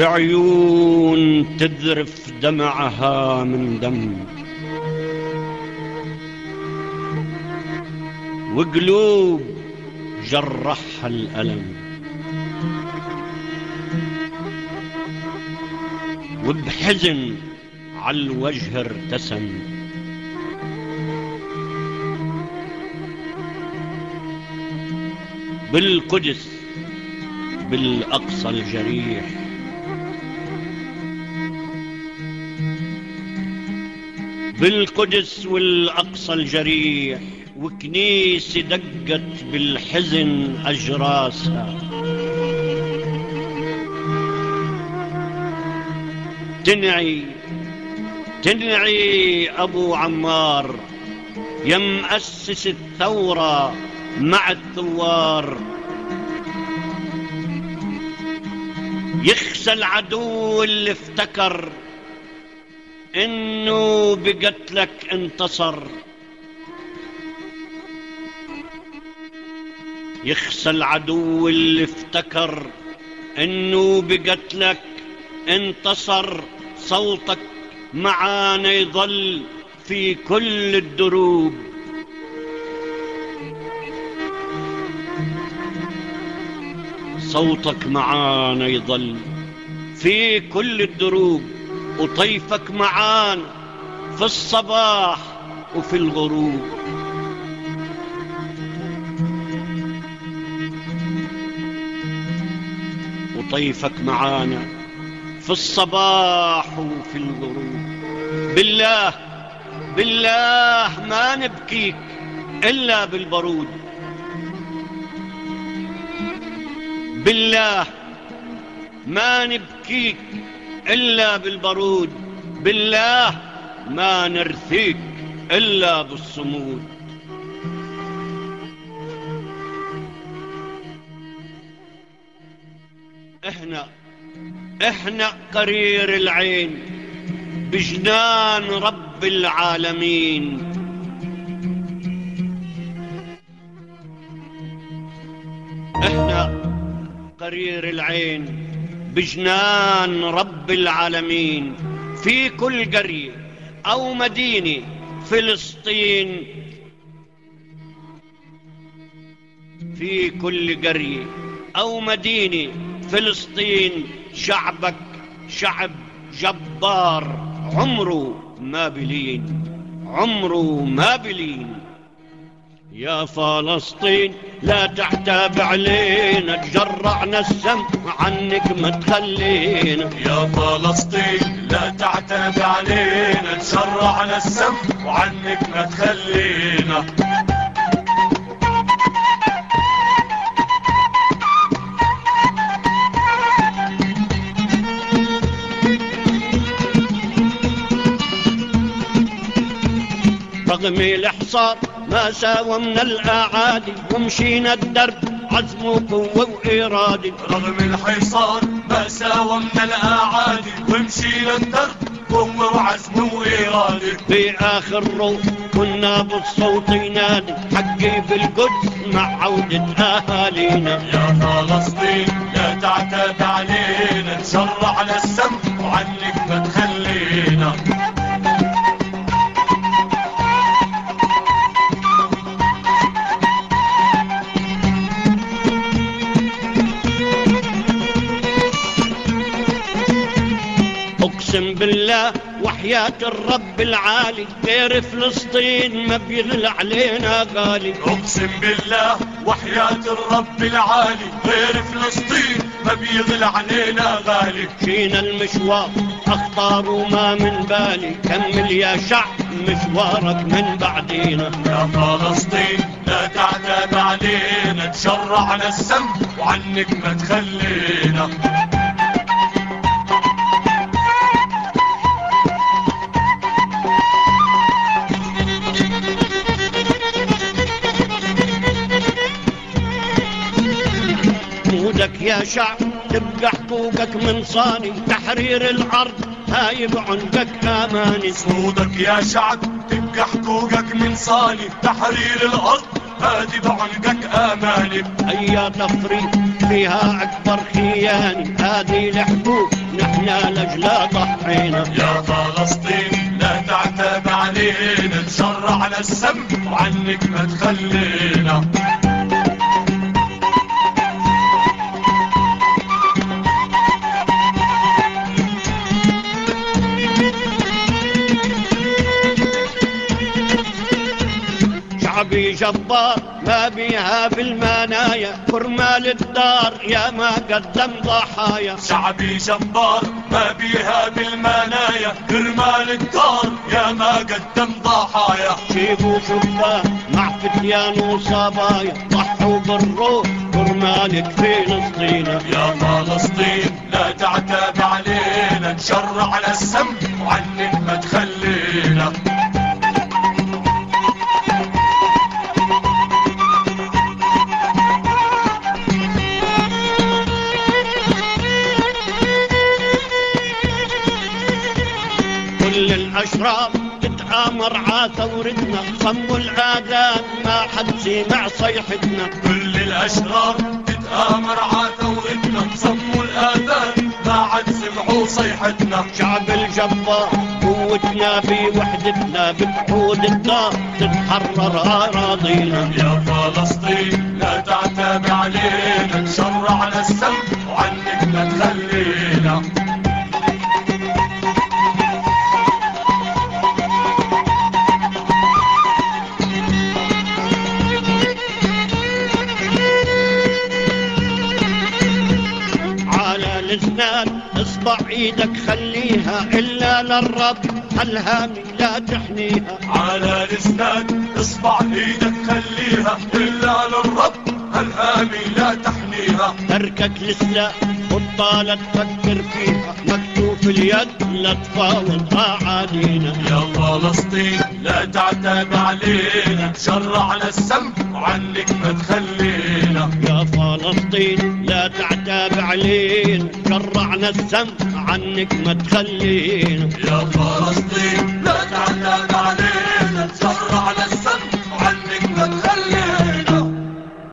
بعيون تذرف دمعها من دم. وقلوب جرحها الألم. وبحزن على الوجه ارتسم. بالقدس بالأقصى الجريح. بالقدس والأقصى الجريح وكنيسة دقت بالحزن أجراسها. تنعي تنعي أبو عمار يا مؤسس الثورة مع الثوار. يخسى العدو اللي افتكر إنه بقتلك انتصر. يخسى العدو اللي افتكر. إنه بقتلك انتصر. صوتك معانا يظل في كل الدروب. صوتك معانا يظل في كل الدروب. وطيفك معانا في الصباح وفي الغروب. وطيفك معانا في الصباح وفي الغروب. بالله بالله ما نبكيك إلا بالبرود. بالله ما نبكيك إلا بالبرود بالله ما نرثيك إلا بالصمود. إحنا إحنا قرير العين بجنان رب العالمين. إحنا قرير العين. بجنان رب العالمين في كل قرية أو مدينة فلسطين. في كل قرية أو مدينة فلسطين شعبك شعب جبار عمره ما بلين عمره ما بلين. يا فلسطين لا تحتاب علينا تجرعنا السم عنك ما تخلينا يا فلسطين لا تعتب علينا تشرعنا السم وعنك ما تخلينا رغم الحصار ما ساومنا الأعادي ومشينا الدرب عزم وقوة وإرادة رغم الحصار ما ساومنا الأعادي ومشينا الدرب قوة وعزم وإرادة في آخر روح كنا بالصوت ينادي حقي بالقدس مع عودة أهالينا. يا فلسطين لا تعتب علينا السم وعنك أقسم بالله وحياة الرب العالي غير فلسطين ما بيغلى علينا غالي. أقسم بالله وحياة الرب العالي غير فلسطين ما بيغلى علينا غالي. مشينا المشوار أخطار وما من بالي. كمل يا شعب مشوارك من بعدينا. يا فلسطين لا تعتب علينا تشرعنا السم وعنك ما تخلينا. يا شعب تبقى حقوقك من صاني. تحرير الأرض هاي بعنقك أماني. صمودك يا شعب تبقى حقوقك من صاني. تحرير الأرض هادي بعنقك آمالي أيا تفريط فيها أكبر خيانة هذه الحقوق نحنا لجلا ضحينا يا فلسطين لا تعتب علينا. على السم وعنك ما تخلينا. شعبي جبار ما بيها بالمنايا. كرمال الدار يا ما قدم ضحايا. شعبي جبار ما بيها بالمنايا. كرمال الدار يا ما قدم ضحايا. شيبوا شبان مع فتيان وصبايا. ضحوا بالروح كرمالك فلسطين يا فلسطين لا تعتب علينا. نشرع على السم وعنك كل الأشراف تتآمر ع ثورتنا صموا الآذان ما حد سمع صيحتنا. كل الأشرار تتآمر ع ثورتنا صموا الآذان ما عاد سمعوا صيحتنا. شعب الجبار قوتنا بوحدتنا بتحود الدار تتحرر أراضينا. يا فلسطين لا تعتب علينا نشرع على السم وعنك ما تخلينا على الاسنان اصبع إيدك خليها إلا للرب. الهامي لا تحنيها. على الاسنان اصبع إيدك خليها إلا للرب. هالهامي لا تحنيها. تركك لسه بطالة تفكر فيها. مكتوف اليد لا تفاوض اعادينا يا فلسطين لا تعتب علينا. شرع على السم وعنك ما تخلينا يا فلسطين لا تعتاب علينا. شرعنا السم عنك ما تخلينا يا فلسطين لا تعتب